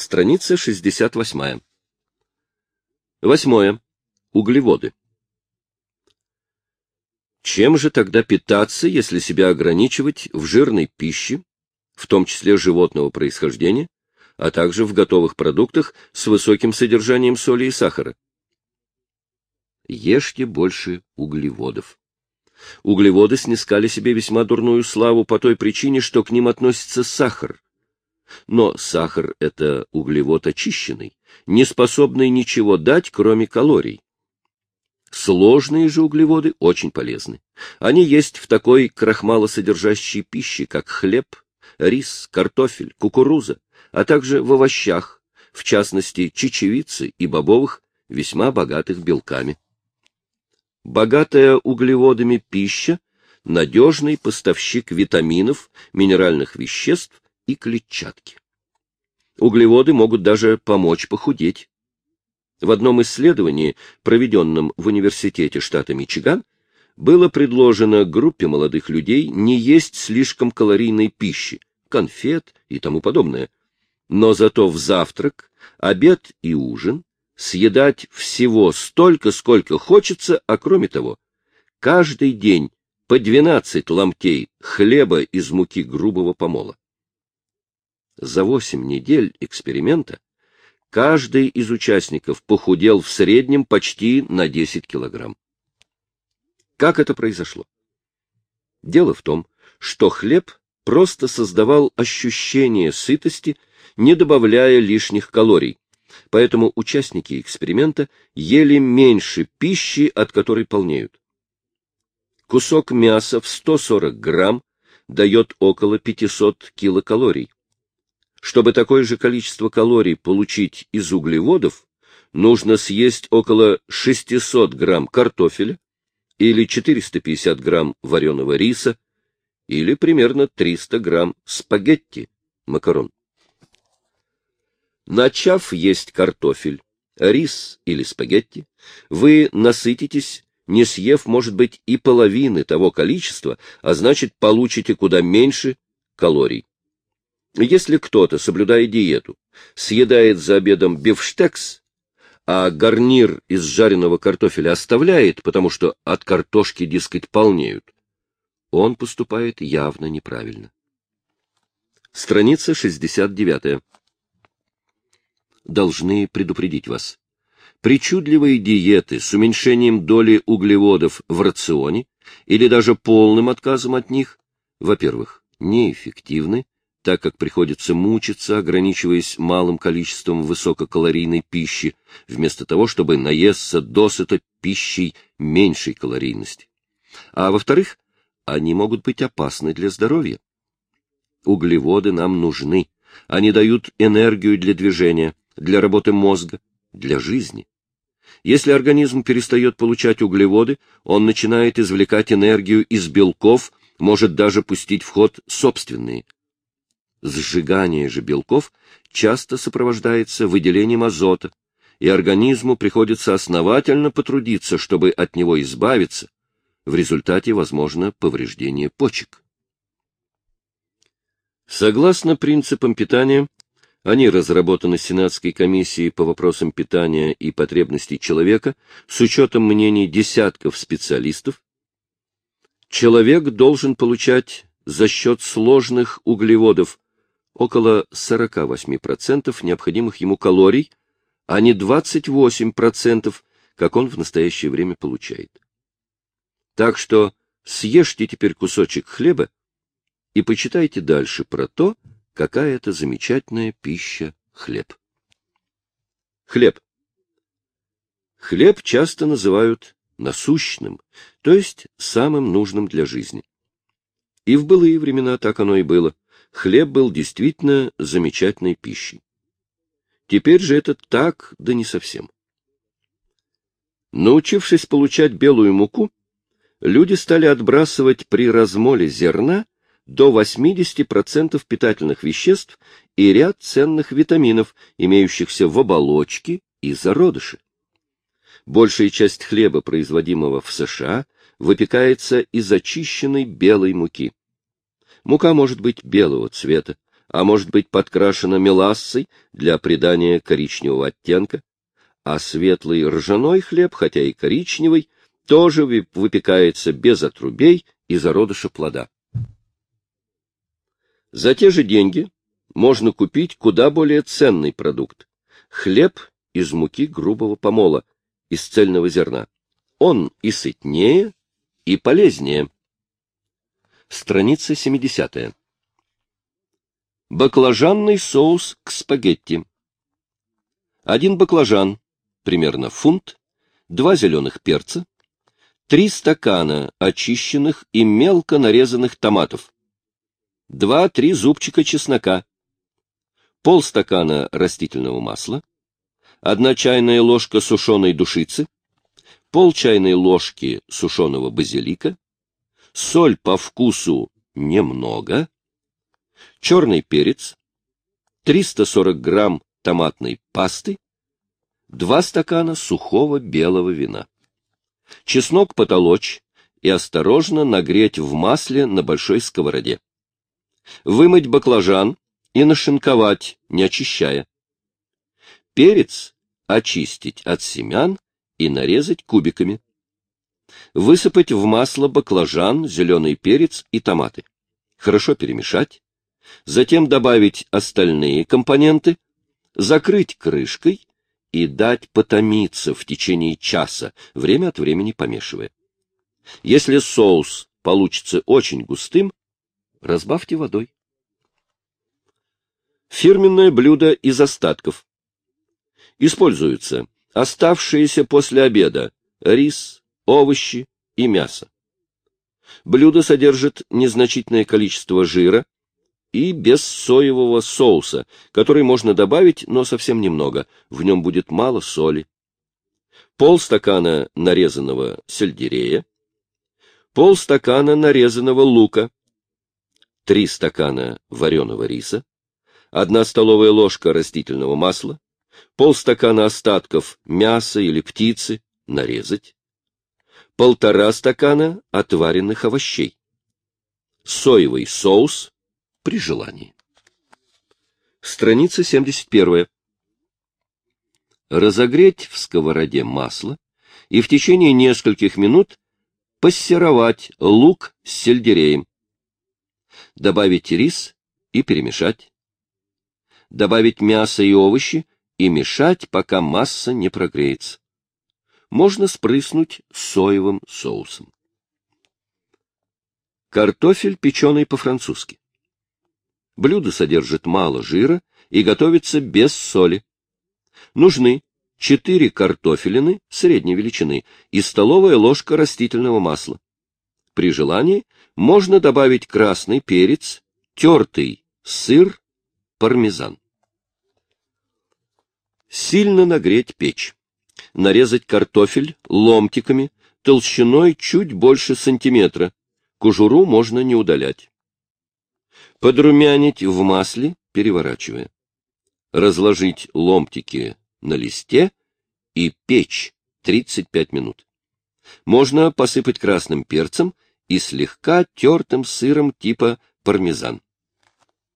Страница 68. Восьмое. Углеводы. Чем же тогда питаться, если себя ограничивать в жирной пище, в том числе животного происхождения, а также в готовых продуктах с высоким содержанием соли и сахара? Ешьте больше углеводов. Углеводы снискали себе весьма дурную славу по той причине, что к ним относится сахар. Но сахар — это углевод очищенный, не способный ничего дать, кроме калорий. Сложные же углеводы очень полезны. Они есть в такой крахмалосодержащей пище, как хлеб, рис, картофель, кукуруза, а также в овощах, в частности чечевицы и бобовых, весьма богатых белками. Богатая углеводами пища – надежный поставщик витаминов, минеральных веществ и клетчатки. Углеводы могут даже помочь похудеть. В одном исследовании, проведенном в университете штата Мичиган, было предложено группе молодых людей не есть слишком калорийной пищи, конфет и тому подобное, но зато в завтрак, обед и ужин съедать всего столько, сколько хочется, а кроме того, каждый день по 12 ломтей хлеба из муки грубого помола. За восемь недель эксперимента каждый из участников похудел в среднем почти на 10 килограмм. Как это произошло? Дело в том, что хлеб просто создавал ощущение сытости, не добавляя лишних калорий, поэтому участники эксперимента ели меньше пищи, от которой полнеют. Кусок мяса в 140 грамм дает около 500 килокалорий. Чтобы такое же количество калорий получить из углеводов, нужно съесть около 600 грамм картофеля или 450 грамм вареного риса или примерно 300 грамм спагетти, макарон. Начав есть картофель, рис или спагетти, вы насытитесь, не съев, может быть, и половины того количества, а значит, получите куда меньше калорий. Если кто-то, соблюдая диету, съедает за обедом бифштекс, а гарнир из жареного картофеля оставляет, потому что от картошки, дескать, полнеют, он поступает явно неправильно. Страница 69. Должны предупредить вас. Причудливые диеты с уменьшением доли углеводов в рационе или даже полным отказом от них, во-первых, неэффективны, так как приходится мучиться, ограничиваясь малым количеством высококалорийной пищи, вместо того, чтобы наесться досыта пищей меньшей калорийности. А во-вторых, они могут быть опасны для здоровья. Углеводы нам нужны. Они дают энергию для движения, для работы мозга, для жизни. Если организм перестает получать углеводы, он начинает извлекать энергию из белков, может даже пустить в ход собственные – Сжигание же белков часто сопровождается выделением азота, и организму приходится основательно потрудиться, чтобы от него избавиться. В результате возможно повреждение почек. Согласно принципам питания, они разработаны Сенатской комиссией по вопросам питания и потребностей человека с учетом мнений десятков специалистов. Человек должен получать за счет сложных углеводов около 48% необходимых ему калорий, а не 28%, как он в настоящее время получает. Так что съешьте теперь кусочек хлеба и почитайте дальше про то, какая это замечательная пища хлеб. Хлеб. Хлеб часто называют насущным, то есть самым нужным для жизни. И в былые времена так оно и было хлеб был действительно замечательной пищей. Теперь же это так, да не совсем. Научившись получать белую муку, люди стали отбрасывать при размоле зерна до 80% питательных веществ и ряд ценных витаминов, имеющихся в оболочке и зародыше. Большая часть хлеба, производимого в США, выпекается из очищенной белой муки. Мука может быть белого цвета, а может быть подкрашена мелассой для придания коричневого оттенка, а светлый ржаной хлеб, хотя и коричневый, тоже выпекается без отрубей и зародыша плода. За те же деньги можно купить куда более ценный продукт — хлеб из муки грубого помола, из цельного зерна. Он и сытнее, и полезнее. Страница 70. Баклажанный соус к спагетти. Один баклажан, примерно фунт, два зеленых перца, три стакана очищенных и мелко нарезанных томатов, два-три зубчика чеснока, полстакана растительного масла, одна чайная ложка сушеной душицы, пол чайной ложки сушеного базилика, соль по вкусу немного, черный перец, 340 грамм томатной пасты, два стакана сухого белого вина. Чеснок потолочь и осторожно нагреть в масле на большой сковороде. Вымыть баклажан и нашинковать, не очищая. Перец очистить от семян и нарезать кубиками. Высыпать в масло баклажан, зеленый перец и томаты. Хорошо перемешать. Затем добавить остальные компоненты, закрыть крышкой и дать потомиться в течение часа, время от времени помешивая. Если соус получится очень густым, разбавьте водой. Фирменное блюдо из остатков. Используются оставшиеся после обеда рис, овощи и мясо. Блюдо содержит незначительное количество жира и без соевого соуса, который можно добавить, но совсем немного, в нем будет мало соли. Полстакана нарезанного сельдерея, полстакана нарезанного лука, три стакана вареного риса, одна столовая ложка растительного масла, полстакана остатков мяса или птицы. Нарезать, полтора стакана отваренных овощей, соевый соус при желании. Страница 71. Разогреть в сковороде масло и в течение нескольких минут пассеровать лук с сельдереем. Добавить рис и перемешать. Добавить мясо и овощи и мешать, пока масса не прогреется. Можно спрыснуть соевым соусом. Картофель, печеный по-французски. Блюдо содержит мало жира и готовится без соли. Нужны 4 картофелины средней величины и столовая ложка растительного масла. При желании можно добавить красный перец, тертый сыр, пармезан. Сильно нагреть печь. Нарезать картофель ломтиками, толщиной чуть больше сантиметра. Кожуру можно не удалять. Подрумянить в масле, переворачивая. Разложить ломтики на листе и печь 35 минут. Можно посыпать красным перцем и слегка тертым сыром типа пармезан.